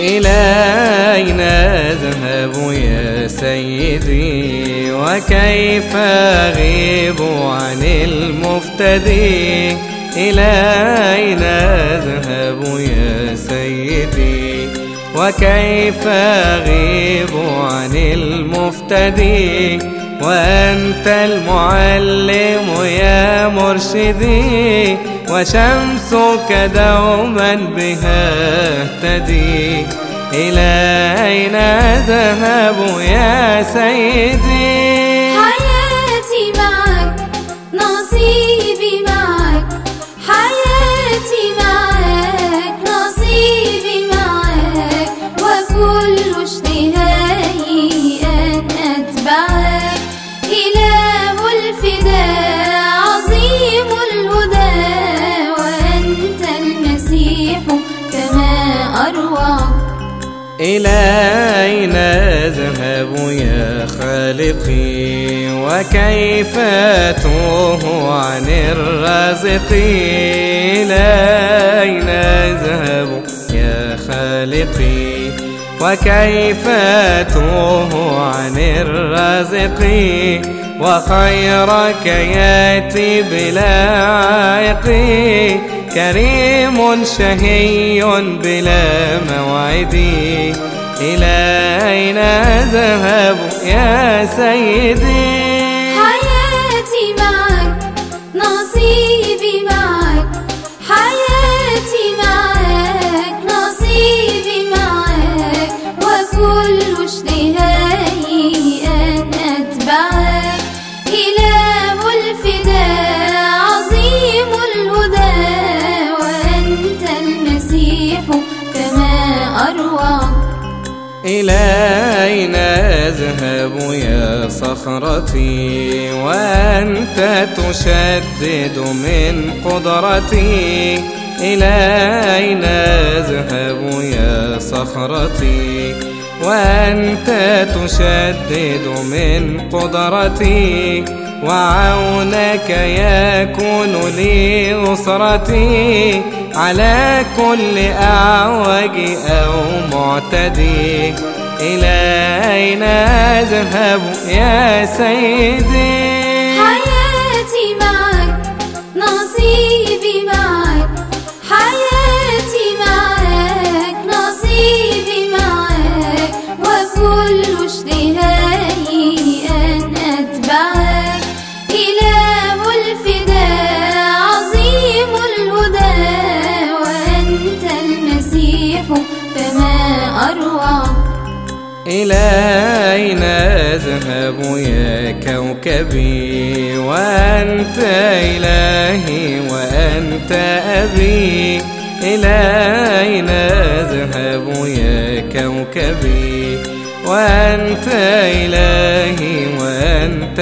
إلى أين أذهب يا سيدي وكيف أغيب عن المفتدي؟ إلى أين أذهب يا سيدي وكيف أغيب عن المفتدي؟ وأنت المعلم يا مرشدي وشمسك دوما بها اهتدي. إلى أين أذهب يا سيدي؟ إلى أين أذهب يا خالقي وكيف أتوه عن الرازق؟ إلى أين أذهب يا خالقي وكيف أتوه عن الرازق؟ وخيرك ياتي بلا عائق. كريم شهي بلا موعد. إلى أين أذهب يا سيدي. إلى أين أذهب يا صخرتي وأنت تشدد من قدرتي. إلى أين أذهب يا صخرتي وأنت تشدد من قدرتي. وعونك يكون لي على كل أعوج أو معتدي. إلى أين أذهب يا سيدي. حياتي معك نصيبي معك. حياتي معك نصيبي معك. وكل اشتهائي إلى أين أذهب يا كوكبي وأنت إلهي وأنت أبي. إلى أين أذهب يا كوكبي وأنت إلهي وأنت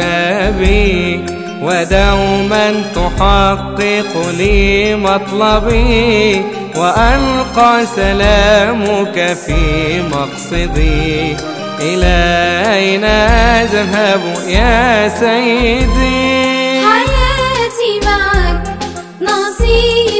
أبي. ودوما تحقق لي مطلبي وألقى سلامك في مقصدي. إلى أين أذهب يا سيدي. حياتي معك نصيب.